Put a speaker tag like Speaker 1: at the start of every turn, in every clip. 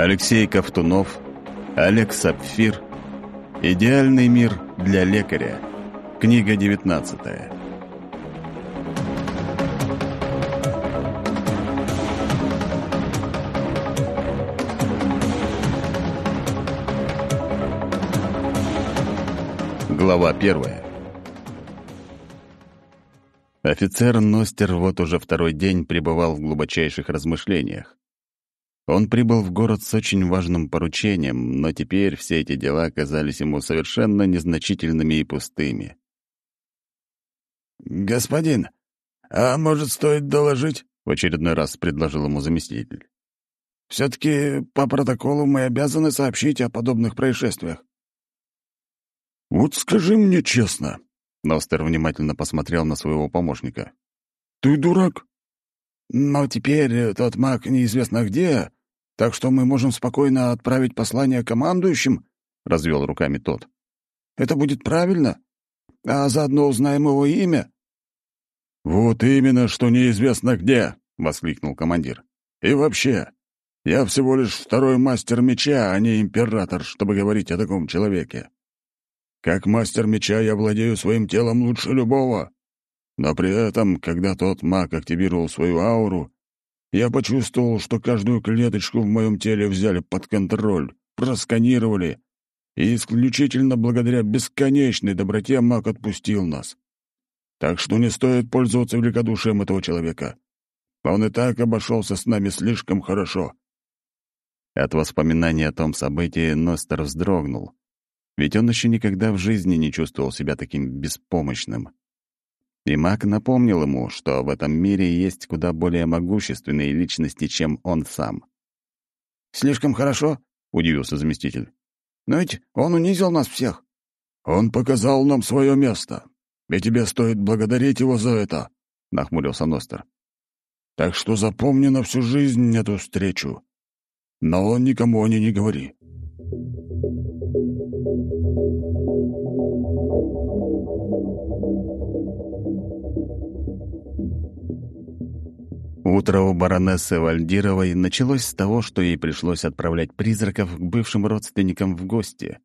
Speaker 1: Алексей Ковтунов, Олег Сапфир. Идеальный мир для лекаря. Книга 19. Глава первая. Офицер Ностер вот уже второй день пребывал в глубочайших размышлениях. Он прибыл в город с очень важным поручением, но теперь все эти дела казались ему совершенно незначительными и пустыми.
Speaker 2: «Господин, а может, стоит доложить?» — в очередной раз предложил ему заместитель. «Все-таки по протоколу мы обязаны сообщить о подобных происшествиях».
Speaker 3: «Вот скажи мне честно», —
Speaker 1: Ностер внимательно посмотрел на своего помощника.
Speaker 3: «Ты дурак?»
Speaker 2: «Но теперь тот маг неизвестно где, так что мы можем спокойно отправить послание командующим», — развел руками тот. «Это будет правильно, а заодно узнаем его имя».
Speaker 3: «Вот именно, что неизвестно где», — воскликнул командир. «И вообще, я всего лишь второй мастер меча, а не император, чтобы говорить о таком человеке. Как мастер меча я владею своим телом лучше любого. Но при этом, когда тот маг активировал свою ауру, я почувствовал, что каждую клеточку в моем теле взяли под контроль, просканировали, и исключительно благодаря бесконечной доброте маг отпустил нас. Так что не стоит пользоваться великодушием этого человека. Он и так обошелся с нами слишком хорошо.
Speaker 1: От воспоминаний о том событии Ностер вздрогнул, ведь он еще никогда в жизни не чувствовал себя таким беспомощным. И маг напомнил ему, что в этом мире есть куда более могущественные личности, чем он сам.
Speaker 2: «Слишком хорошо?» — удивился заместитель. «Но ведь он унизил нас всех».
Speaker 3: «Он показал нам свое место, и тебе стоит благодарить его за это», — нахмурился Ностер. «Так что запомни на всю жизнь эту встречу. Но никому о ней не говори».
Speaker 1: Утро у баронессы Вальдировой началось с того, что ей пришлось отправлять призраков к бывшим родственникам в гости.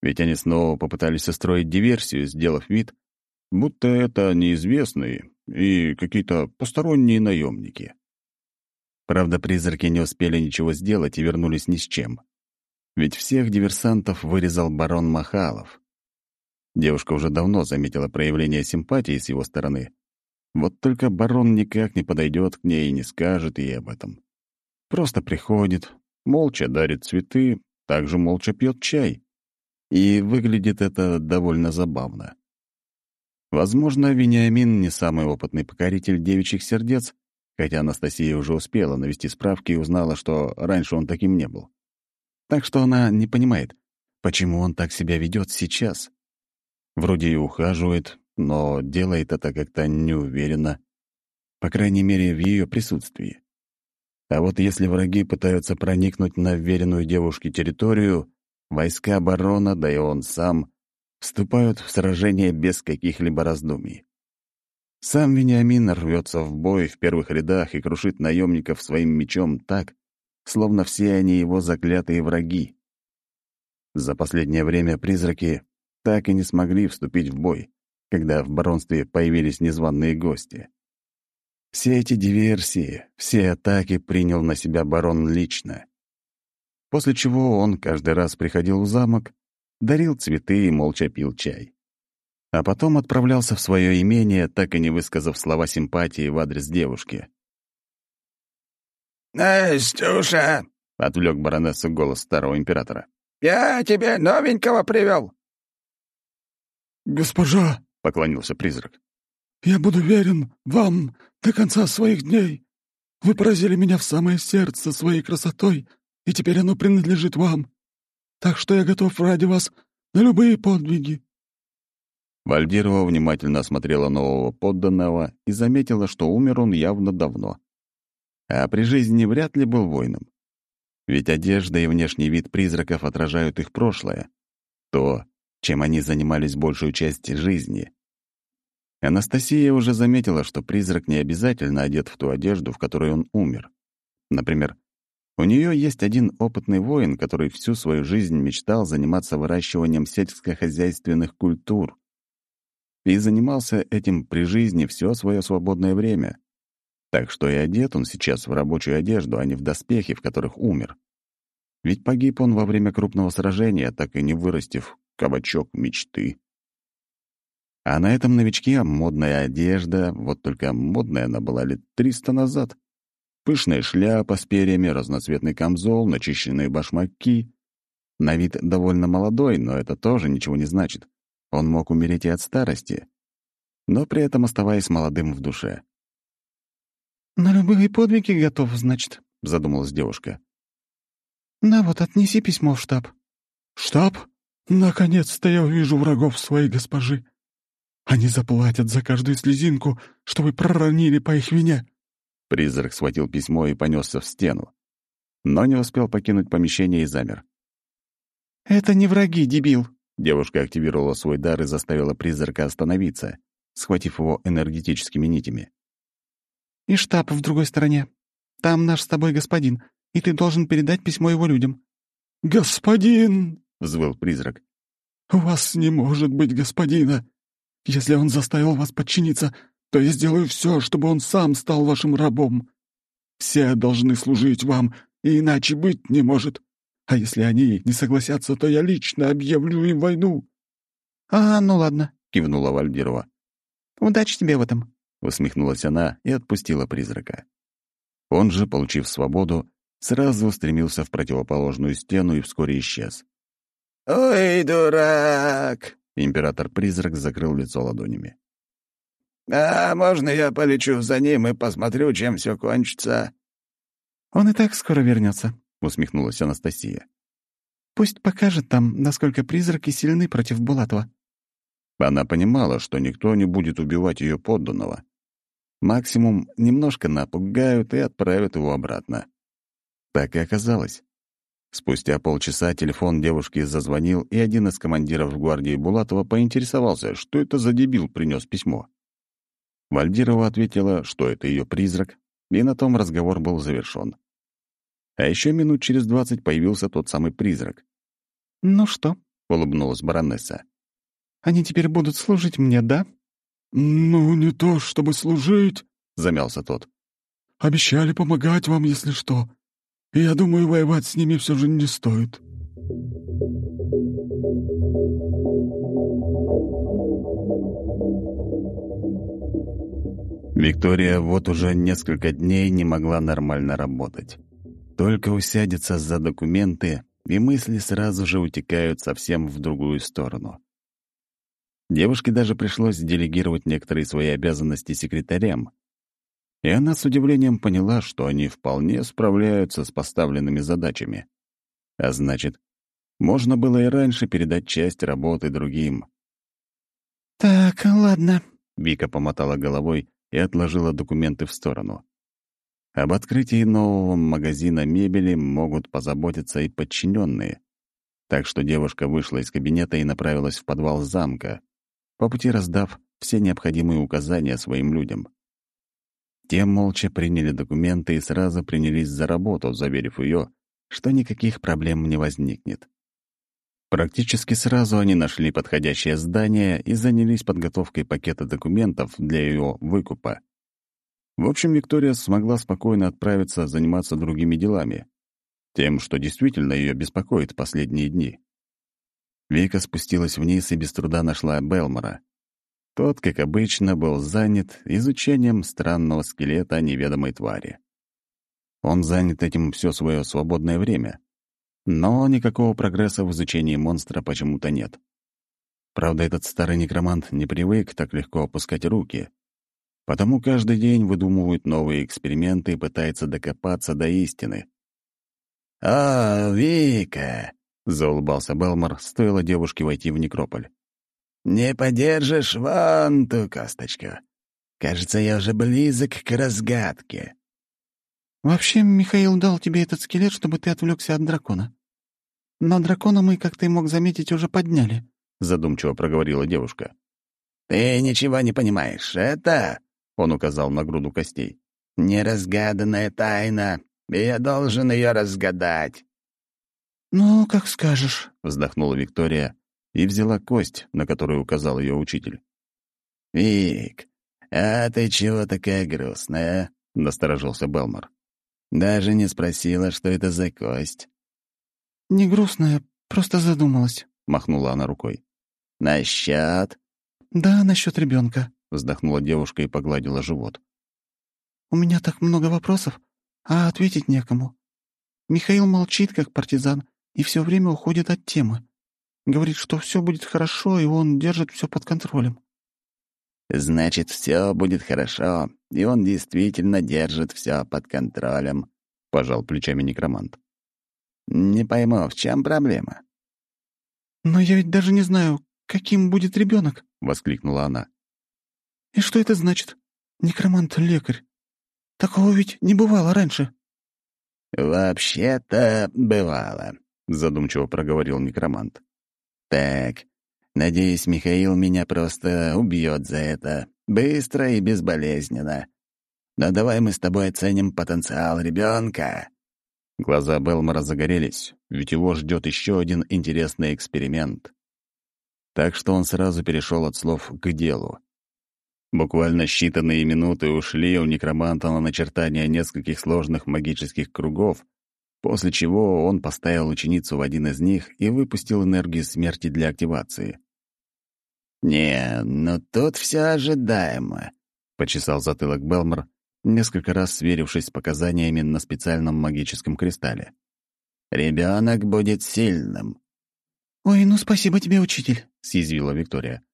Speaker 1: Ведь они снова попытались устроить диверсию, сделав вид, будто это неизвестные и какие-то посторонние наемники. Правда, призраки не успели ничего сделать и вернулись ни с чем. Ведь всех диверсантов вырезал барон Махалов. Девушка уже давно заметила проявление симпатии с его стороны, вот только барон никак не подойдет к ней и не скажет ей об этом. Просто приходит, молча дарит цветы, также молча пьет чай. И выглядит это довольно забавно. Возможно, Вениамин не самый опытный покоритель девичьих сердец, хотя Анастасия уже успела навести справки и узнала, что раньше он таким не был. Так что она не понимает, почему он так себя ведет сейчас. Вроде и ухаживает, но делает это как-то неуверенно, по крайней мере, в ее присутствии. А вот если враги пытаются проникнуть на веренную девушке территорию, войска барона, да и он сам, вступают в сражение без каких-либо раздумий. Сам Вениамин рвется в бой в первых рядах и крушит наемников своим мечом так, словно все они его заклятые враги. За последнее время призраки так и не смогли вступить в бой, когда в баронстве появились незваные гости. Все эти диверсии, все атаки принял на себя барон лично. После чего он каждый раз приходил в замок, дарил цветы и молча пил чай. А потом отправлялся в свое имение, так и не высказав слова симпатии в адрес девушки.
Speaker 2: «Настюша!»
Speaker 1: — отвлек баронессу голос старого императора.
Speaker 2: «Я тебе новенького привел!»
Speaker 3: «Госпожа!»
Speaker 1: Поклонился призрак.
Speaker 3: «Я буду верен вам до конца своих дней. Вы поразили меня в самое сердце своей красотой, и теперь оно принадлежит вам. Так что я готов ради вас на любые подвиги».
Speaker 1: Вальдирова внимательно осмотрела нового подданного и заметила, что умер он явно давно. А при жизни вряд ли был воином. Ведь одежда и внешний вид призраков отражают их прошлое. То, чем они занимались большую часть жизни. Анастасия уже заметила, что призрак не обязательно одет в ту одежду, в которой он умер. Например, У нее есть один опытный воин, который всю свою жизнь мечтал заниматься выращиванием сельскохозяйственных культур. И занимался этим при жизни все свое свободное время. Так что и одет он сейчас в рабочую одежду, а не в доспехи, в которых умер. Ведь погиб он во время крупного сражения, так и не вырастив кабачок мечты. А на этом новичке модная одежда, вот только модная она была лет триста назад. Пышная шляпа с перьями, разноцветный камзол, начищенные башмаки. На вид довольно молодой, но это тоже ничего не значит. Он мог умереть и от старости, но при этом оставаясь молодым в душе.
Speaker 4: «На любые подвиги готов, значит», — задумалась девушка. «На вот, отнеси письмо в штаб».
Speaker 3: «Штаб? Наконец-то я увижу врагов своей госпожи. Они заплатят за каждую слезинку, что вы проронили по их вине».
Speaker 1: Призрак схватил письмо и понесся в стену. Но не успел покинуть помещение и замер.
Speaker 4: «Это не враги, дебил!»
Speaker 1: Девушка активировала свой дар и заставила призрака остановиться, схватив его энергетическими нитями.
Speaker 4: «И штаб в другой стороне. Там наш с тобой господин, и ты должен передать письмо его людям».
Speaker 3: «Господин!» — взвыл призрак.
Speaker 4: «У вас не может быть господина. Если он заставил вас подчиниться, то я сделаю все, чтобы он сам стал вашим рабом. Все должны служить вам, и иначе быть не может. А если они не согласятся, то я лично объявлю им войну».
Speaker 1: «А, ну ладно», — кивнула Вальдирова.
Speaker 4: «Удачи тебе в этом», —
Speaker 1: усмехнулась она и отпустила призрака. Он же, получив свободу, сразу устремился в противоположную стену и вскоре исчез.
Speaker 2: «Ой, дурак!»
Speaker 1: — император-призрак закрыл лицо ладонями.
Speaker 2: «А можно я полечу за ним и посмотрю, чем все кончится?»
Speaker 4: «Он и так скоро вернется,
Speaker 1: усмехнулась Анастасия.
Speaker 4: «Пусть покажет там, насколько призраки сильны против Булатова».
Speaker 1: Она понимала, что никто не будет убивать ее подданного. Максимум немножко напугают и отправят его обратно. Так и оказалось. Спустя полчаса телефон девушки зазвонил, и один из командиров гвардии Булатова поинтересовался, что это за дебил принес письмо. Вальдирова ответила, что это ее призрак, и на том разговор был завершен. А еще минут через двадцать появился тот самый призрак.
Speaker 4: «Ну что?»
Speaker 1: — улыбнулась баронесса.
Speaker 4: «Они теперь будут служить мне, да?»
Speaker 3: «Ну, не то чтобы служить», —
Speaker 1: замялся тот.
Speaker 3: «Обещали помогать вам, если что. Я думаю, воевать с ними все же не стоит».
Speaker 1: Виктория вот уже несколько дней не могла нормально работать. Только усядется за документы, и мысли сразу же утекают совсем в другую сторону. Девушке даже пришлось делегировать некоторые свои обязанности секретарям. И она с удивлением поняла, что они вполне справляются с поставленными задачами. А значит, можно было и раньше передать часть работы другим.
Speaker 4: «Так, ладно», —
Speaker 1: Вика помотала головой и отложила документы в сторону. Об открытии нового магазина мебели могут позаботиться и подчиненные. Так что девушка вышла из кабинета и направилась в подвал замка, по пути раздав все необходимые указания своим людям. Те молча приняли документы и сразу принялись за работу, заверив ее, что никаких проблем не возникнет. Практически сразу они нашли подходящее здание и занялись подготовкой пакета документов для ее выкупа. В общем, Виктория смогла спокойно отправиться заниматься другими делами, тем, что действительно ее беспокоит последние дни. Вика спустилась вниз и без труда нашла Белмора. Тот, как обычно, был занят изучением странного скелета неведомой твари. Он занят этим все свое свободное время, но никакого прогресса в изучении монстра почему-то нет. Правда, этот старый некромант не привык так легко опускать руки, потому каждый день выдумывает новые эксперименты и пытается докопаться до истины.
Speaker 2: «О, Вика!»
Speaker 1: — заулыбался Белмор, стоило девушке войти в некрополь.
Speaker 2: «Не подержишь вон ту косточку. Кажется, я уже близок к разгадке».
Speaker 4: «Вообще, Михаил дал тебе этот скелет, чтобы ты отвлекся от дракона. Но дракона мы, как ты мог заметить, уже подняли», —
Speaker 1: задумчиво проговорила девушка.
Speaker 2: «Ты ничего не понимаешь. Это...» — он указал на груду костей. «Неразгаданная тайна, и я должен ее разгадать».
Speaker 4: «Ну, как скажешь», —
Speaker 1: вздохнула Виктория и взяла кость, на которую указал ее учитель.
Speaker 2: «Вик, а ты чего такая грустная?» — насторожился Белмор. «Даже не спросила, что это за кость».
Speaker 4: «Не грустная, просто задумалась», —
Speaker 1: махнула она рукой.
Speaker 2: «Насчет?»
Speaker 4: «Да, насчет ребенка», —
Speaker 1: вздохнула девушка и погладила живот.
Speaker 4: «У меня так много вопросов, а ответить некому. Михаил молчит, как партизан, и все время уходит от темы. Говорит, что все будет хорошо, и он держит все под контролем.
Speaker 2: Значит, все будет хорошо, и он действительно держит все под контролем, пожал плечами некромант. Не пойму, в чем проблема?
Speaker 4: Но я ведь даже не знаю, каким будет ребенок,
Speaker 1: воскликнула она.
Speaker 4: И что это значит? Некромант-лекарь. Такого ведь не бывало раньше.
Speaker 2: «Вообще-то бывало», — задумчиво проговорил некромант. «Так, надеюсь, Михаил меня просто убьет за это. Быстро и безболезненно. Но давай мы с тобой оценим потенциал ребенка.
Speaker 1: Глаза Белмора загорелись, ведь его ждет еще один интересный эксперимент. Так что он сразу перешел от слов к делу. Буквально считанные минуты ушли у некроманта на начертание нескольких сложных магических кругов, после чего он поставил ученицу в один из них и выпустил энергию смерти для активации.
Speaker 2: «Не, но тут все ожидаемо», — почесал затылок Белмор, несколько раз сверившись с показаниями на специальном магическом кристалле. «Ребенок будет сильным».
Speaker 4: «Ой, ну спасибо тебе, учитель», —
Speaker 1: съязвила Виктория.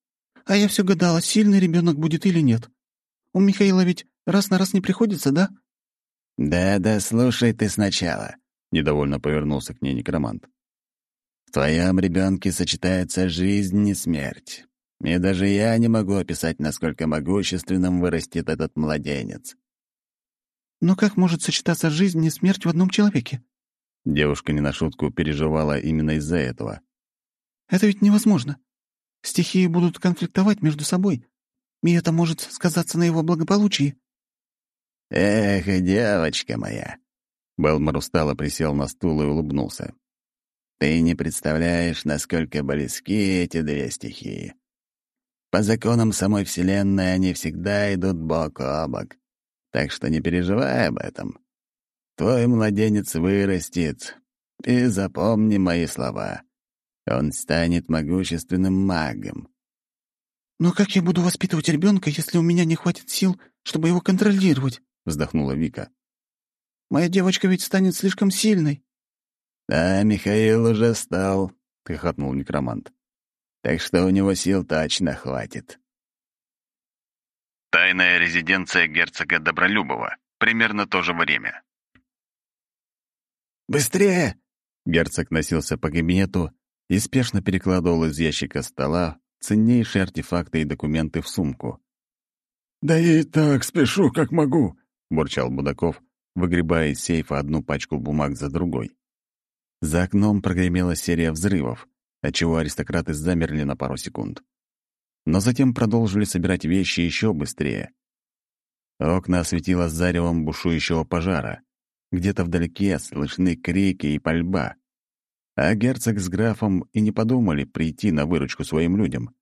Speaker 4: А я все гадала, сильный ребенок будет или нет. У Михаила ведь раз на раз не приходится, да?
Speaker 2: Да-да, слушай ты сначала, недовольно повернулся к ней некромант. В твоем ребенке сочетается жизнь и смерть. И даже я не могу описать, насколько могущественным вырастет этот младенец.
Speaker 4: Но как может сочетаться жизнь и смерть в одном человеке?
Speaker 1: Девушка не на шутку переживала именно из-за этого.
Speaker 4: Это ведь невозможно. Стихии будут конфликтовать между собой, и это может сказаться на его благополучии».
Speaker 2: «Эх, девочка моя!» Белмор устало присел на стул и улыбнулся. «Ты не представляешь, насколько близки эти две стихии. По законам самой Вселенной они всегда идут бок о бок, так что не переживай об этом. Твой младенец вырастет, и запомни мои слова. Он станет могущественным магом.
Speaker 4: «Но как я буду воспитывать ребенка, если у меня не хватит сил, чтобы его контролировать?» — вздохнула Вика. «Моя девочка ведь станет слишком сильной».
Speaker 2: «Да, Михаил уже стал», — хохотнул некромант. «Так что у него сил точно хватит».
Speaker 1: Тайная резиденция герцога Добролюбова. Примерно то же время.
Speaker 2: «Быстрее!»
Speaker 1: Герцог носился по кабинету, и спешно перекладывал из ящика стола ценнейшие артефакты и документы в сумку.
Speaker 3: «Да я и так спешу, как могу», — бурчал Будаков, выгребая из сейфа одну пачку бумаг за другой.
Speaker 1: За окном прогремела серия взрывов, отчего аристократы замерли на пару секунд. Но затем продолжили собирать вещи еще быстрее. Окна осветило заревом бушующего пожара. Где-то вдалеке слышны крики и пальба. А герцог с графом и не подумали прийти на выручку своим людям.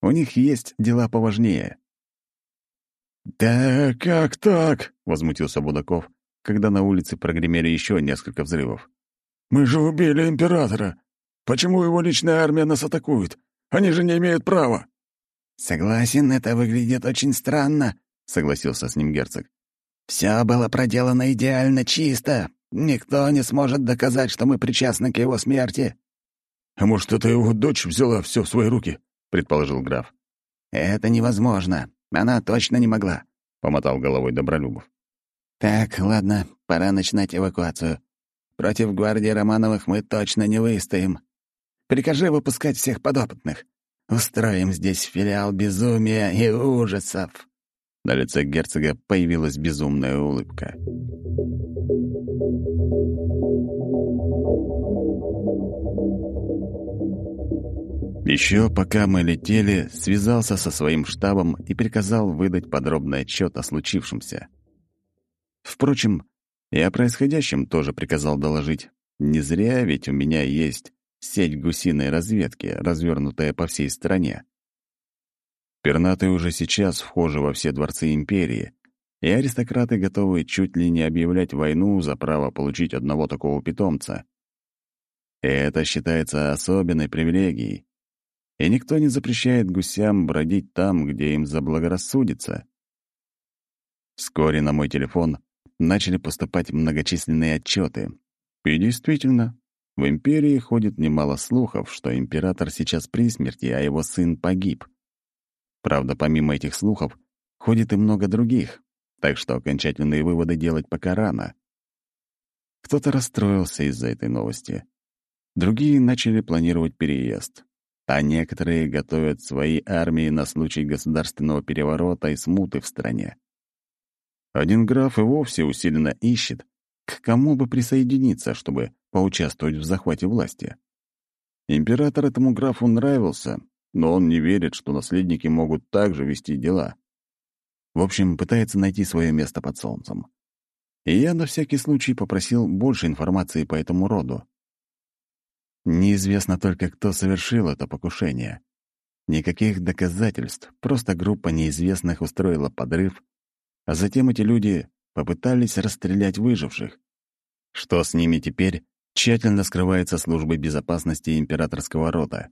Speaker 1: У них есть дела поважнее.
Speaker 3: «Да как так?»
Speaker 1: — возмутился Будаков, когда на улице прогремели еще несколько взрывов.
Speaker 3: «Мы же убили императора. Почему его личная армия нас атакует? Они же не имеют права».
Speaker 2: «Согласен, это выглядит очень странно», — согласился с ним герцог. «Все было проделано идеально чисто, Никто не сможет доказать, что мы причастны к его смерти».
Speaker 3: «А может, это его дочь взяла все в свои руки?» — предположил граф.
Speaker 2: «Это невозможно. Она точно не могла», —
Speaker 1: помотал головой Добролюбов.
Speaker 2: «Так, ладно, пора начинать эвакуацию. Против гвардии Романовых мы точно не выстоим. Прикажи выпускать всех подопытных. Устроим здесь филиал безумия и ужасов».
Speaker 1: На лице герцога появилась безумная улыбка. Еще пока мы летели, связался со своим штабом и приказал выдать подробный отчет о случившемся. Впрочем, И о происходящем тоже приказал доложить. Не зря ведь у меня есть сеть гусиной разведки, развернутая по всей стране. Пернатые уже сейчас вхожи во все дворцы империи, и аристократы готовы чуть ли не объявлять войну за право получить одного такого питомца. Это считается особенной привилегией. И никто не запрещает гусям бродить там, где им заблагорассудится. Вскоре на мой телефон начали поступать многочисленные отчеты. И действительно, в империи ходит немало слухов, что император сейчас при смерти, а его сын погиб. Правда, помимо этих слухов, ходит и много других, так что окончательные выводы делать пока рано. Кто-то расстроился из-за этой новости. Другие начали планировать переезд, а некоторые готовят свои армии на случай государственного переворота и смуты в стране. Один граф и вовсе усиленно ищет, к кому бы присоединиться, чтобы поучаствовать в захвате власти. Император этому графу нравился, но он не верит, что наследники могут так же вести дела. В общем, пытается найти свое место под солнцем. И я на всякий случай попросил больше информации по этому роду. Неизвестно только, кто совершил это покушение. Никаких доказательств, просто группа неизвестных устроила подрыв, а затем эти люди попытались расстрелять выживших. Что с ними теперь, тщательно скрывается службой безопасности императорского рода.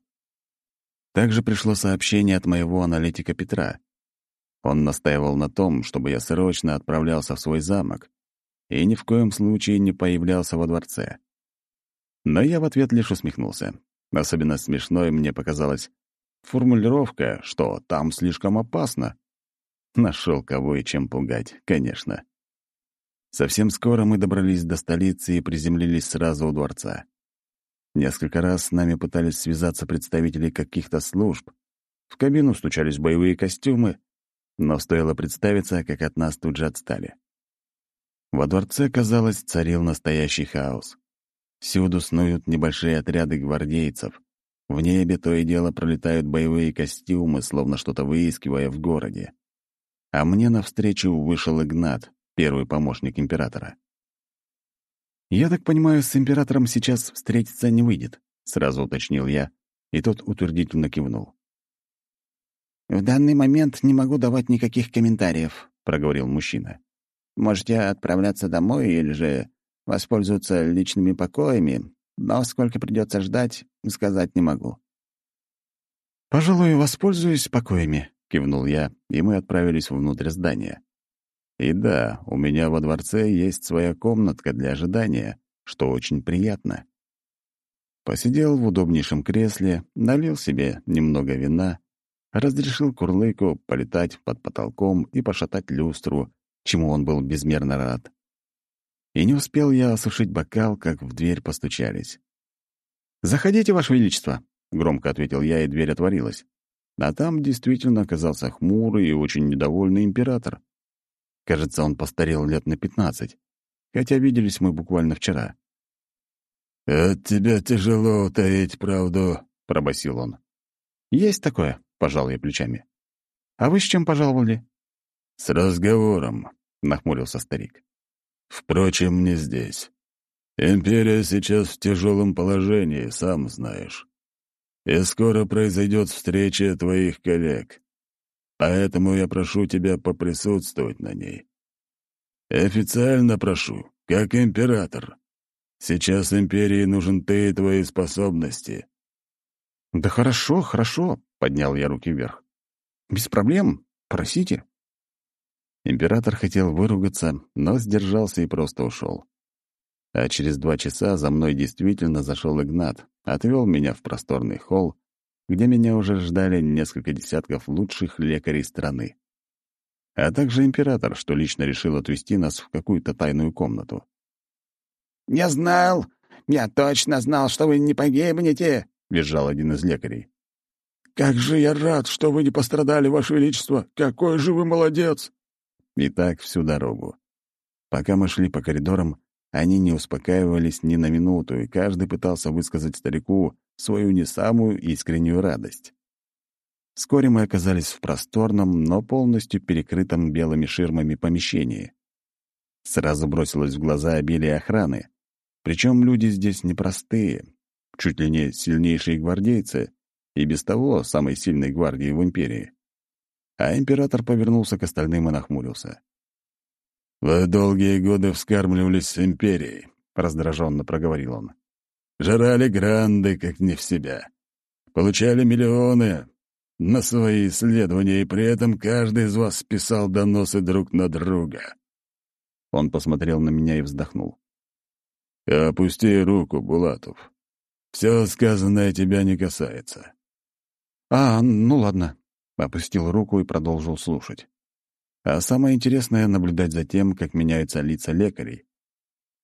Speaker 1: Также пришло сообщение от моего аналитика Петра. Он настаивал на том, чтобы я срочно отправлялся в свой замок и ни в коем случае не появлялся во дворце. Но я в ответ лишь усмехнулся. Особенно смешной мне показалась формулировка, что там слишком опасно. Нашел кого и чем пугать, конечно. Совсем скоро мы добрались до столицы и приземлились сразу у дворца. Несколько раз с нами пытались связаться представители каких-то служб. В кабину стучались боевые костюмы, но стоило представиться, как от нас тут же отстали. Во дворце, казалось, царил настоящий хаос. Всюду снуют небольшие отряды гвардейцев. В небе то и дело пролетают боевые костюмы, словно что-то выискивая в городе а мне навстречу вышел Игнат, первый помощник императора. «Я так понимаю, с императором сейчас встретиться не выйдет», — сразу уточнил я, и тот утвердительно кивнул.
Speaker 5: «В данный момент не могу давать никаких комментариев», — проговорил мужчина. «Можете отправляться домой или же воспользоваться личными покоями, но сколько придется ждать, сказать не могу».
Speaker 1: «Пожалуй, воспользуюсь покоями», — кивнул я, и мы отправились внутрь здания. И да, у меня во дворце есть своя комнатка для ожидания, что очень приятно. Посидел в удобнейшем кресле, налил себе немного вина, разрешил Курлыку полетать под потолком и пошатать люстру, чему он был безмерно рад. И не успел я осушить бокал, как в дверь постучались. «Заходите, Ваше Величество!» — громко ответил я, и дверь отворилась. А там действительно оказался хмурый и очень недовольный император. Кажется, он постарел лет на пятнадцать, хотя виделись мы буквально вчера.
Speaker 3: «От тебя тяжело утаить правду», — пробасил он.
Speaker 1: «Есть такое», — пожал я плечами. «А вы с чем пожаловали?»
Speaker 3: «С разговором», — нахмурился старик. «Впрочем, не здесь. Империя сейчас в тяжелом положении, сам знаешь и скоро произойдет встреча твоих коллег. Поэтому я прошу тебя поприсутствовать на ней. Официально прошу, как император. Сейчас империи нужен ты и твои способности».
Speaker 1: «Да хорошо, хорошо», — поднял я руки вверх. «Без проблем. Просите». Император хотел выругаться, но сдержался и просто ушел. А через два часа за мной действительно зашел Игнат, отвел меня в просторный холл, где меня уже ждали несколько десятков лучших лекарей страны. А также император, что лично решил отвезти нас в какую-то тайную комнату.
Speaker 5: «Я знал! Я точно знал, что вы не погибнете!» — визжал один из лекарей.
Speaker 2: «Как же я рад, что вы не пострадали, Ваше Величество! Какой же вы молодец!»
Speaker 1: И так всю дорогу. Пока мы шли по коридорам, они не успокаивались ни на минуту, и каждый пытался высказать старику свою не самую искреннюю радость. Вскоре мы оказались в просторном, но полностью перекрытом белыми ширмами помещении. Сразу бросилось в глаза обилие охраны. Причем люди здесь непростые, чуть ли не сильнейшие гвардейцы, и без того самой сильной гвардии в империи. А император повернулся к остальным и нахмурился.
Speaker 3: «Вы долгие годы вскармливались с империей», — раздраженно проговорил он. «Жрали гранды, как не в себя. Получали миллионы на свои исследования, и при этом каждый из вас писал доносы друг на друга».
Speaker 1: Он посмотрел на меня и вздохнул.
Speaker 3: «Опусти руку, Булатов. Все сказанное тебя не касается».
Speaker 1: «А, ну ладно», — опустил руку и продолжил слушать. А самое интересное — наблюдать за тем, как меняются лица лекарей.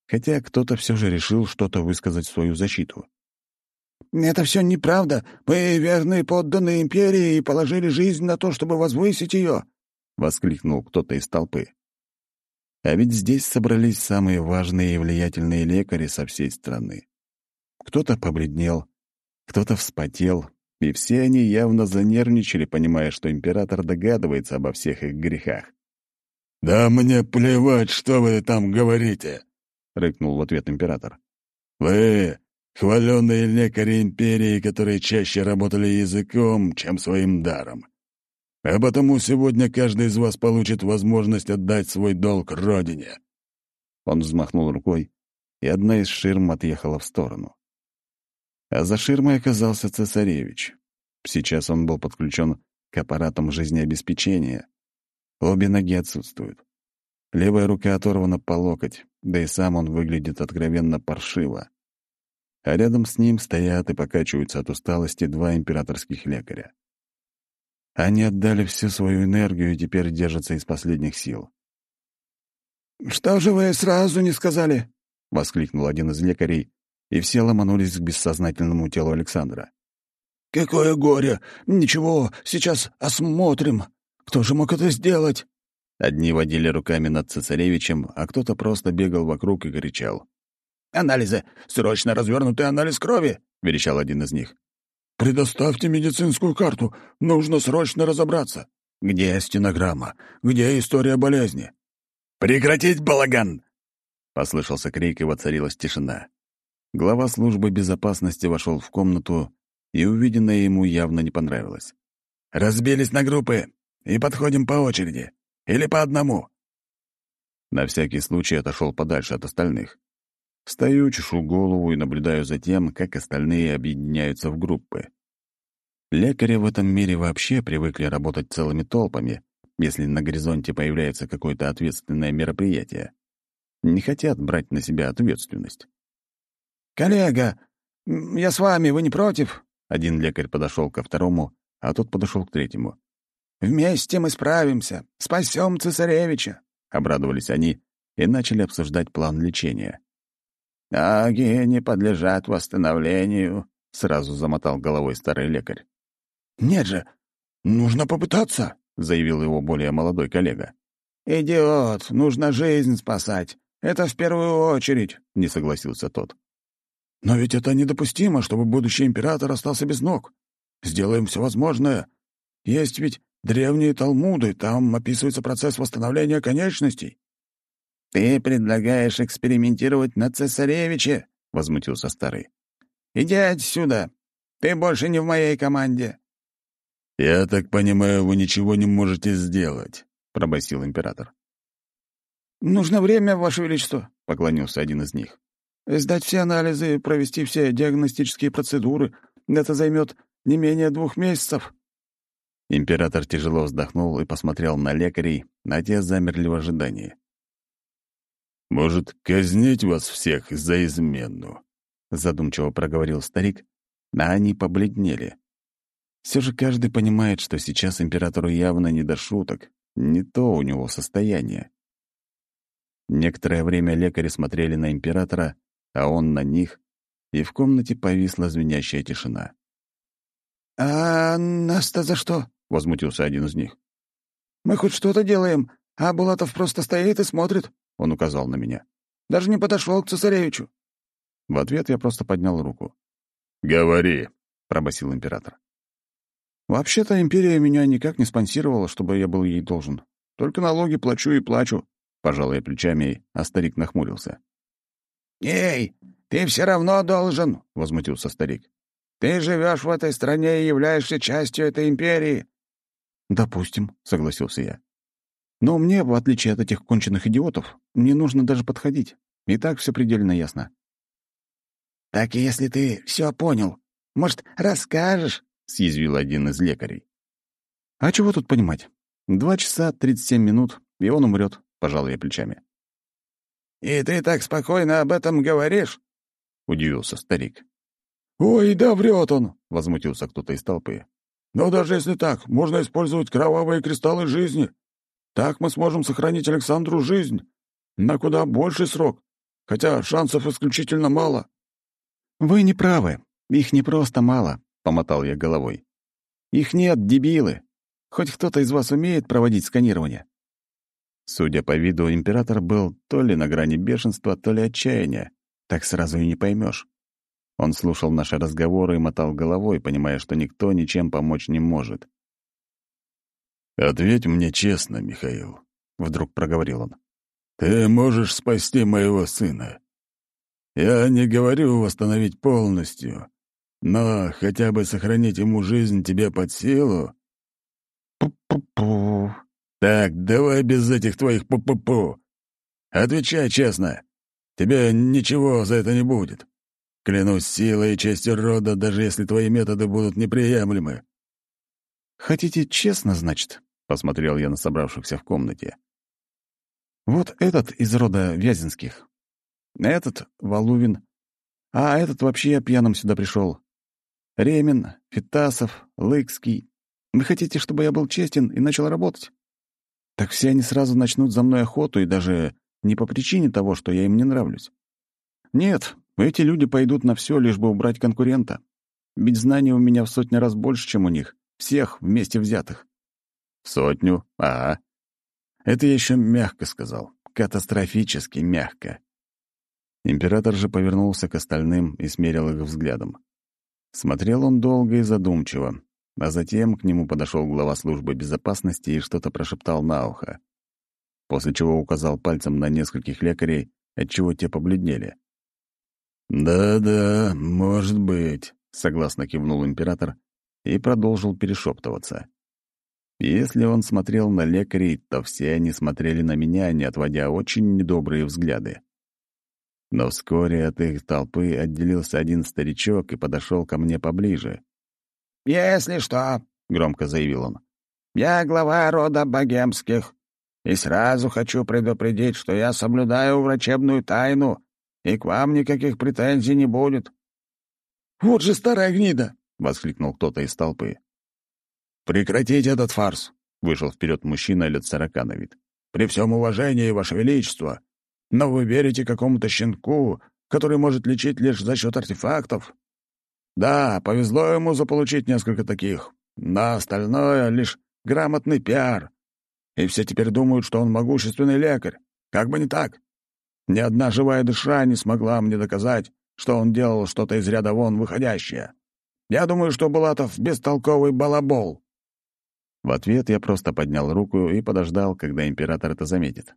Speaker 1: Хотя кто-то все же решил что-то высказать в свою защиту.
Speaker 2: «Это все неправда. Мы верные подданные империи и положили жизнь на то, чтобы возвысить ее», — воскликнул кто-то из толпы.
Speaker 1: А ведь здесь собрались самые важные и влиятельные лекари со всей страны. Кто-то побледнел, кто-то вспотел, и все они явно занервничали, понимая, что император догадывается обо всех их грехах.
Speaker 3: «Да мне плевать, что вы там говорите!» — рыкнул в ответ император. «Вы — хваленные лекари империи, которые чаще работали языком, чем своим даром. А потому сегодня каждый из вас получит возможность отдать свой долг родине».
Speaker 1: Он взмахнул рукой, и одна из ширм отъехала в сторону а за ширмой оказался цесаревич. Сейчас он был подключен к аппаратам жизнеобеспечения. Обе ноги отсутствуют. Левая рука оторвана по локоть, да и сам он выглядит откровенно паршиво. А рядом с ним стоят и покачиваются от усталости два императорских лекаря. Они отдали всю свою энергию и теперь держатся из последних сил.
Speaker 2: «Что же вы сразу не сказали?» — воскликнул один из лекарей,
Speaker 1: и все ломанулись к бессознательному телу Александра.
Speaker 2: «Какое горе! Ничего, сейчас осмотрим. Кто же мог это сделать?»
Speaker 1: Одни водили руками над цесаревичем, а кто-то просто бегал вокруг и кричал.
Speaker 2: «Анализы! Срочно развернутый анализ крови!» — верещал один из них.
Speaker 3: «Предоставьте медицинскую карту. Нужно срочно разобраться.
Speaker 2: Где стенограмма? Где история болезни?»
Speaker 1: «Прекратить балаган!» — послышался крик, и воцарилась тишина. Глава службы безопасности вошел в комнату, и увиденное ему явно не понравилось.
Speaker 2: «Разбились на группы и подходим по очереди. Или по одному».
Speaker 1: На всякий случай отошел подальше от остальных. Стою, чешу голову и наблюдаю за тем, как остальные объединяются в группы. Лекари в этом мире вообще привыкли работать целыми толпами, если на горизонте появляется какое-то ответственное мероприятие. Не хотят брать на себя ответственность.
Speaker 2: «Коллега, я с вами, вы не против?»
Speaker 1: Один лекарь подошел ко второму, а тот подошел к третьему.
Speaker 2: «Вместе мы справимся, спасем цесаревича», —
Speaker 1: обрадовались они и начали обсуждать план лечения.
Speaker 5: «Ноги не подлежат восстановлению», — сразу замотал головой старый лекарь.
Speaker 2: «Нет же, нужно попытаться», —
Speaker 1: заявил его более молодой коллега.
Speaker 2: «Идиот, нужно жизнь спасать. Это в первую очередь», — не согласился тот. Но ведь это недопустимо, чтобы будущий император остался без ног. Сделаем все возможное. Есть ведь древние талмуды, там описывается процесс восстановления конечностей».
Speaker 5: «Ты предлагаешь экспериментировать на цесаревиче?» — возмутился старый. «Иди отсюда. Ты больше не в моей команде».
Speaker 3: «Я так понимаю, вы ничего не можете сделать», — пробасил император.
Speaker 2: «Нужно время, Ваше Величество», — поклонился один из них. Сдать все анализы, провести все диагностические процедуры — это займет не менее двух месяцев».
Speaker 1: Император тяжело вздохнул и посмотрел на лекарей, а те замерли в ожидании.
Speaker 3: «Может, казнить вас всех за измену?» — задумчиво проговорил старик, а они побледнели.
Speaker 1: Все же каждый понимает, что сейчас императору явно не до шуток, не то у него состояние. Некоторое время лекари смотрели на императора, а он на них, и в комнате повисла звенящая тишина.
Speaker 2: «А нас-то за что?» — возмутился один из них. «Мы хоть что-то делаем, а Булатов просто стоит и смотрит», — он указал на меня. «Даже не подошел к цесаревичу».
Speaker 1: В ответ я просто поднял руку.
Speaker 3: «Говори», —
Speaker 1: пробасил император.
Speaker 2: «Вообще-то империя меня никак не спонсировала, чтобы я был ей должен. Только налоги плачу и плачу».
Speaker 1: — пожал я плечами, а старик нахмурился.
Speaker 2: «Эй, ты все равно должен!» — возмутился старик. «Ты живешь в этой стране и являешься частью этой империи».
Speaker 1: «Допустим», — согласился я. «Но мне, в отличие от этих конченых идиотов, не нужно даже подходить. И так все предельно ясно».
Speaker 2: «Так если ты все понял, может, расскажешь?» — съязвил один из лекарей.
Speaker 1: «А чего тут понимать? Два часа тридцать семь минут, и он умрет», — пожал я плечами.
Speaker 2: «И ты так спокойно об этом говоришь?»
Speaker 1: — удивился старик.
Speaker 2: «Ой, да врет он!» — возмутился кто-то из толпы. «Но даже если так, можно использовать кровавые кристаллы жизни. Так мы сможем сохранить Александру жизнь на куда больший срок, хотя шансов исключительно мало».
Speaker 1: «Вы не правы. Их не просто мало», — помотал я головой. «Их нет, дебилы. Хоть кто-то из вас умеет проводить сканирование?» Судя по виду, император был то ли на грани бешенства, то ли отчаяния. Так сразу и не поймешь. Он слушал наши разговоры и мотал головой, понимая, что никто ничем помочь не может.
Speaker 3: «Ответь мне честно, Михаил», — вдруг проговорил он. «Ты можешь спасти моего сына. Я не говорю восстановить полностью, но хотя бы сохранить ему жизнь тебе под силу.
Speaker 1: Пу-пу-пу.
Speaker 3: Так, давай без этих твоих пу-пу-пу. Отвечай честно. Тебе ничего за это не будет. Клянусь силой и честью рода, даже если твои методы будут неприемлемы.
Speaker 1: «Хотите честно, значит?» — посмотрел я на собравшихся в комнате. «Вот этот из рода Вязинских. Этот — Валувин. А этот вообще пьяным сюда пришел. Ремин, Фитасов, Лыкский. Вы хотите, чтобы я был честен и начал работать? Так все они сразу начнут за мной охоту, и даже не по причине того, что я им не нравлюсь. Нет, эти люди пойдут на все, лишь бы убрать конкурента. Ведь знаний у меня в сотни раз больше, чем у них. Всех вместе взятых. Сотню? Ага. Это я еще мягко сказал. Катастрофически мягко. Император же повернулся к остальным и смерил их взглядом. Смотрел он долго и задумчиво, а затем к нему подошел глава службы безопасности и что-то прошептал на ухо, после чего указал пальцем на нескольких лекарей, отчего те побледнели.
Speaker 3: «Да-да, может быть», — согласно кивнул император
Speaker 1: и продолжил перешептываться. Если он смотрел на лекарей, то все они смотрели на меня, не отводя очень недобрые взгляды. Но вскоре от их толпы отделился один старичок и подошел ко мне поближе.
Speaker 2: «Если что», — громко заявил он, — «я глава рода богемских, и сразу хочу предупредить, что я соблюдаю врачебную тайну, и к вам никаких претензий не будет».
Speaker 4: «Вот же старая гнида!»
Speaker 1: — воскликнул кто-то из толпы.
Speaker 3: «Прекратите этот фарс!» — вышел вперед мужчина лет сорока на вид. «При всем уважении, Ваше Величество, но вы верите какому-то щенку, который может лечить лишь за счет артефактов? Да, повезло ему заполучить несколько таких, но остальное — лишь грамотный пиар. И все теперь думают, что он могущественный лекарь. Как бы не так. Ни одна живая душа не смогла мне доказать, что он делал что-то из ряда вон выходящее. Я думаю, что Булатов — бестолковый балабол».
Speaker 1: В ответ я просто поднял руку и подождал, когда император это заметит.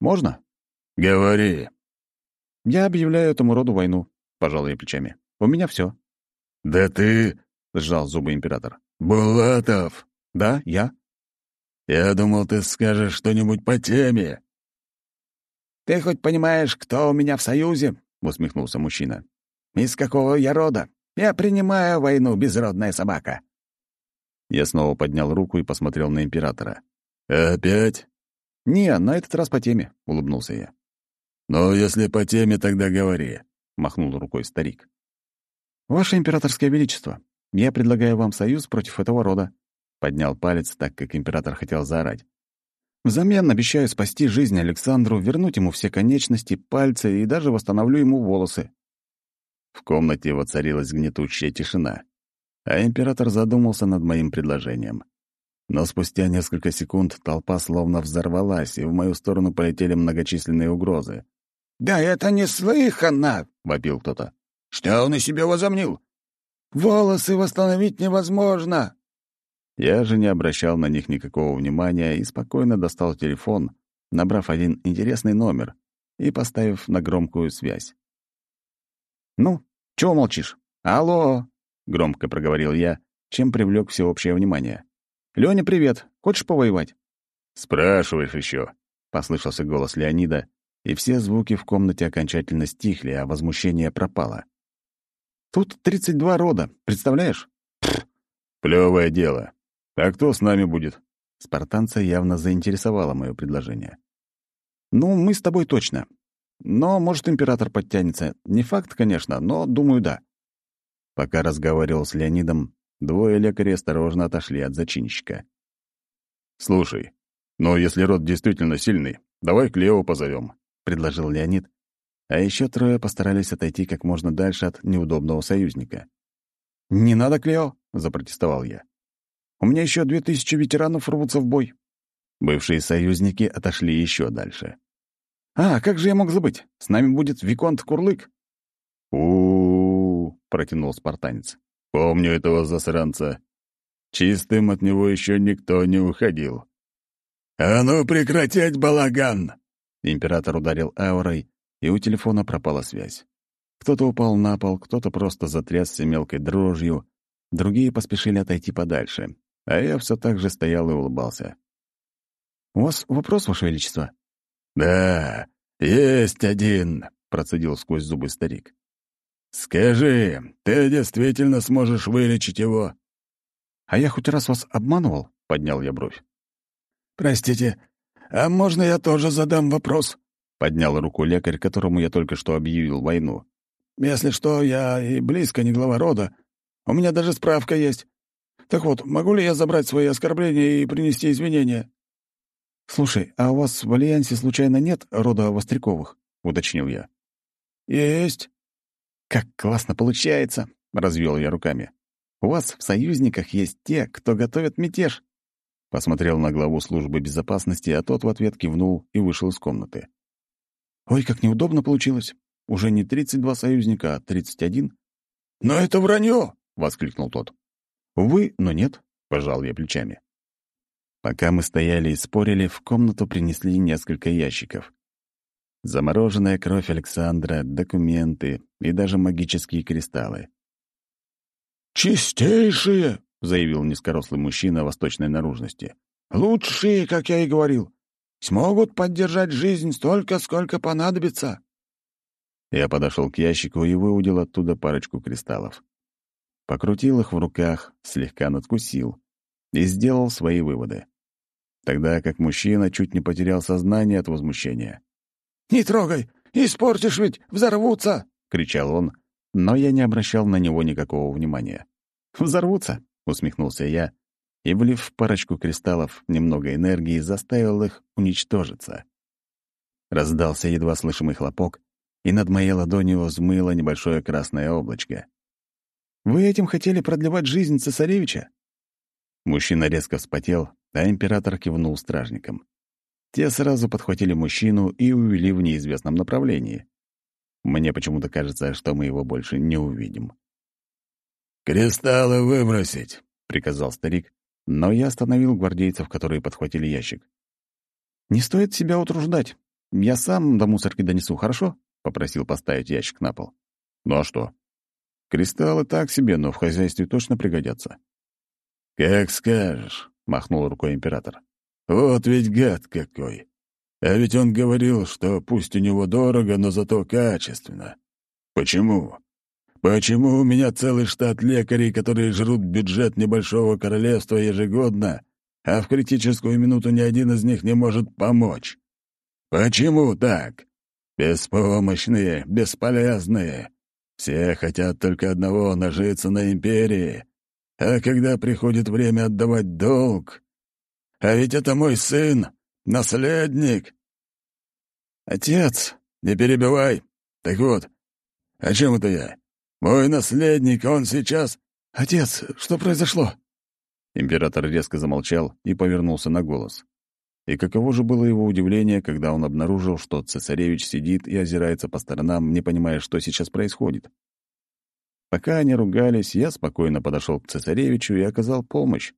Speaker 1: «Можно?»
Speaker 3: «Говори».
Speaker 1: «Я объявляю этому роду войну», — пожал я плечами. «У меня все.
Speaker 3: «Да ты...»
Speaker 1: — сжал зубы император.
Speaker 3: «Булатов!»
Speaker 1: «Да, я».
Speaker 3: «Я думал, ты скажешь что-нибудь по теме».
Speaker 2: «Ты хоть понимаешь, кто у меня в союзе?» — усмехнулся мужчина. «Из какого я рода? Я принимаю войну, безродная собака».
Speaker 1: Я снова поднял руку и посмотрел на императора.
Speaker 3: «Опять?»
Speaker 1: «Не, на этот раз по теме», — улыбнулся я.
Speaker 3: «Ну, если по теме, тогда говори», —
Speaker 1: махнул рукой старик. «Ваше императорское величество, я предлагаю вам союз против этого рода», — поднял палец, так как император хотел заорать. «Взамен обещаю спасти жизнь Александру, вернуть ему все конечности, пальцы и даже восстановлю ему волосы». В комнате воцарилась гнетущая тишина, а император задумался над моим предложением. Но спустя несколько секунд толпа словно взорвалась, и в мою сторону полетели многочисленные угрозы.
Speaker 2: «Да это неслыханно!»
Speaker 1: — вопил кто-то.
Speaker 2: «Что он из себя возомнил? Волосы восстановить невозможно!»
Speaker 1: Я же не обращал на них никакого внимания и спокойно достал телефон, набрав один интересный номер и поставив на громкую связь. «Ну, чего молчишь? Алло!» — громко проговорил я, чем привлек всеобщее внимание. «Лёня, привет! Хочешь повоевать?»
Speaker 3: «Спрашиваешь еще», —
Speaker 1: послышался голос Леонида, и все звуки в комнате окончательно стихли, а возмущение пропало. «Тут 32 рода, представляешь?»
Speaker 3: Плевое дело. А кто с нами будет?»
Speaker 1: Спартанца явно заинтересовало мое предложение. «Ну, мы с тобой точно. Но, может, император подтянется. Не факт, конечно, но, думаю, да». Пока разговаривал с Леонидом, двое лекарей осторожно отошли от зачинщика.
Speaker 3: «Слушай, но если род действительно сильный, давай Клео позовем», — предложил Леонид,
Speaker 1: а еще трое постарались отойти как можно дальше от неудобного союзника. «Не надо, Клео!» — запротестовал я. «У меня еще две тысячи ветеранов рвутся в бой». Бывшие союзники отошли еще дальше. «А, как же я мог забыть? С нами будет Виконт Курлык».
Speaker 3: У, -у, -у, протянул спартанец. «Помню этого засранца. Чистым от него еще никто не уходил». «А ну прекратить балаган!»
Speaker 1: Император ударил аурой, и у телефона пропала связь. Кто-то упал на пол, кто-то просто затрясся мелкой дрожью, другие поспешили отойти подальше, а я все так же стоял и улыбался. «У вас вопрос, Ваше Величество?»
Speaker 3: «Да, есть один», — процедил сквозь зубы старик. «Скажи, ты действительно сможешь вылечить его?»
Speaker 1: «А я хоть раз вас обманывал?» — поднял я бровь.
Speaker 2: «Простите, а можно я тоже задам вопрос?»
Speaker 1: — поднял руку лекарь, которому я только что объявил войну.
Speaker 2: «Если что, я и близко не глава рода. У меня даже справка есть. Так вот, могу ли я забрать свои оскорбления и принести извинения?»
Speaker 1: «Слушай, а у вас в Альянсе случайно нет рода Востряковых?» — уточнил я.
Speaker 2: «Есть».
Speaker 1: «Как классно получается!» — развел я руками. «У вас в союзниках есть те, кто готовит мятеж. Посмотрел на главу службы безопасности, а тот в ответ кивнул и вышел из комнаты. «Ой, как неудобно получилось. Уже не 32 союзника, а 31».
Speaker 2: «Но это вранье!» — воскликнул тот.
Speaker 1: «Увы, но нет», — пожал я плечами. Пока мы стояли и спорили, в комнату принесли несколько ящиков. Замороженная кровь Александра, документы и даже магические кристаллы.
Speaker 2: «Чистейшие!» — заявил
Speaker 1: низкорослый мужчина восточной наружности.
Speaker 2: «Лучшие, как я и говорил. Смогут поддержать жизнь столько, сколько понадобится».
Speaker 1: Я подошел к ящику и выудил оттуда парочку кристаллов. Покрутил их в руках, слегка надкусил и сделал свои выводы. Тогда как мужчина чуть не потерял сознание от возмущения.
Speaker 2: «Не трогай! Испортишь ведь! Взорвутся!»
Speaker 1: — кричал он, но я не обращал на него никакого внимания. «Взорвутся? усмехнулся я и, влив в парочку кристаллов немного энергии, заставил их уничтожиться. Раздался едва слышимый хлопок, и над моей ладонью взмыло небольшое красное облачко. «Вы этим хотели продлевать жизнь цесаревича?» Мужчина резко вспотел, а император кивнул стражникам. Те сразу подхватили мужчину и увели в неизвестном направлении. Мне почему-то кажется, что мы его больше не увидим.
Speaker 3: «Кристаллы выбросить!» — приказал старик,
Speaker 1: но я остановил гвардейцев, которые подхватили ящик. «Не стоит себя утруждать. Я сам до мусорки донесу, хорошо?» — попросил поставить ящик на пол.
Speaker 3: «Ну а что?»
Speaker 1: «Кристаллы так себе, но в хозяйстве точно пригодятся».
Speaker 3: «Как скажешь», — махнул рукой император. «Вот ведь гад какой! А ведь он говорил, что пусть у него дорого, но зато качественно. Почему? Почему у меня целый штат лекарей, которые жрут бюджет небольшого королевства ежегодно, а в критическую минуту ни один из них не может помочь? Почему так? Беспомощные, бесполезные. Все хотят только одного — нажиться на империи. А когда приходит время отдавать долг... А ведь это мой сын, наследник. Отец, не перебивай. Так вот, о чем это я? «Мой наследник, он сейчас...»
Speaker 2: «Отец, что произошло?»
Speaker 1: Император резко замолчал и повернулся на голос. И каково же было его удивление, когда он обнаружил, что цесаревич сидит и озирается по сторонам, не понимая, что сейчас происходит. Пока они ругались, я спокойно подошел к цесаревичу и оказал помощь.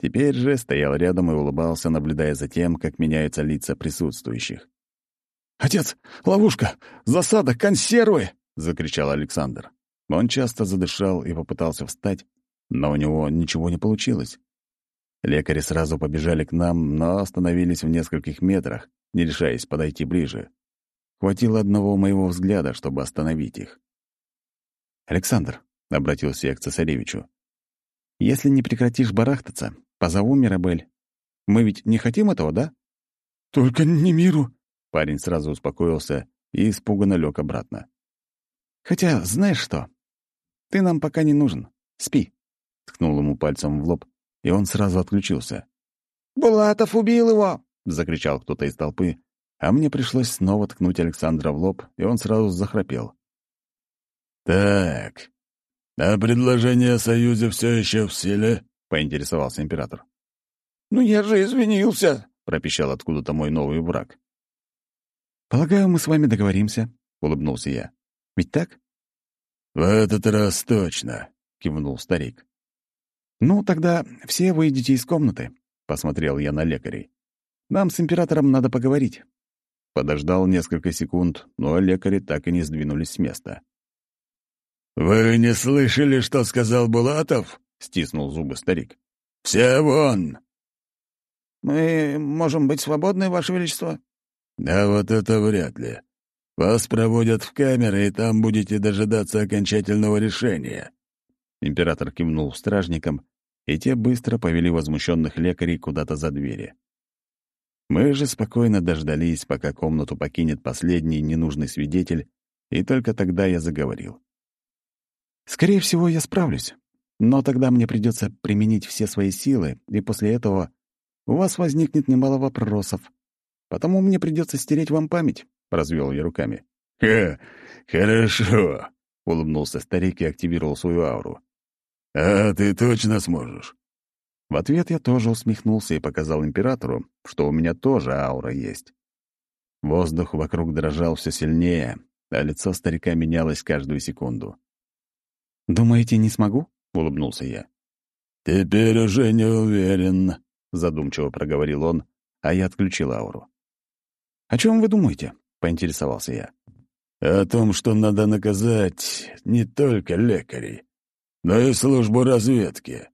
Speaker 1: Теперь же стоял рядом и улыбался, наблюдая за тем, как меняются лица присутствующих.
Speaker 4: «Отец, ловушка! Засада! Консервы!» — закричал Александр.
Speaker 1: Он часто задышал и попытался встать, но у него ничего не получилось. Лекари сразу побежали к нам, но остановились в нескольких метрах, не решаясь подойти ближе. Хватило одного моего взгляда, чтобы остановить их. «Александр», — обратился я к цесаревичу, — «если не прекратишь барахтаться, позову Мирабель. Мы ведь не хотим этого, да?»
Speaker 4: «Только не миру», —
Speaker 1: парень сразу успокоился и испуганно лег обратно. «Хотя, знаешь что? Ты нам пока не нужен. Спи», — ткнул ему пальцем в лоб, и он сразу отключился.
Speaker 2: «Булатов убил его!»
Speaker 1: — закричал кто-то из толпы, а мне пришлось снова ткнуть Александра в лоб, и он сразу захрапел.
Speaker 3: «Так, а предложение о союзе все еще в силе?» — поинтересовался император.
Speaker 2: «Ну я же извинился!»
Speaker 1: — пропищал откуда-то мой новый враг. «Полагаю, мы с вами договоримся», — улыбнулся я. «Ведь так?»
Speaker 3: «В этот раз точно», — кивнул старик.
Speaker 1: «Ну, тогда все выйдете из комнаты», — посмотрел я на лекарей. «Нам с императором надо поговорить». Подождал несколько секунд, но лекари так и не сдвинулись с места.
Speaker 3: «Вы не слышали, что сказал Булатов?» — стиснул зубы старик. «Все вон!»
Speaker 2: «Мы можем быть свободны, Ваше Величество?»
Speaker 3: «Да вот это вряд ли. Вас проводят в камеры, и там будете дожидаться окончательного решения».
Speaker 1: Император кивнул стражникам, и те быстро повели возмущенных лекарей куда-то за двери. Мы же спокойно дождались, пока комнату покинет последний ненужный свидетель, и только тогда я заговорил. «Скорее всего, я справлюсь, но тогда мне придется применить все свои силы, и после этого у вас возникнет немало вопросов. Потому мне придется стереть вам память», — развел я руками.
Speaker 3: «Ха, хорошо», —
Speaker 1: улыбнулся старик и активировал свою ауру.
Speaker 3: «А ты точно сможешь?»
Speaker 1: В ответ я тоже усмехнулся и показал императору, что у меня тоже аура есть. Воздух вокруг дрожал все сильнее, а лицо старика менялось каждую секунду. «Думаете, не смогу?» — улыбнулся я.
Speaker 3: «Теперь уже не уверен», —
Speaker 1: задумчиво проговорил он, а я отключил ауру. «О чем вы думаете?» — поинтересовался я.
Speaker 3: «О том, что надо наказать не только лекарей, но и службу разведки.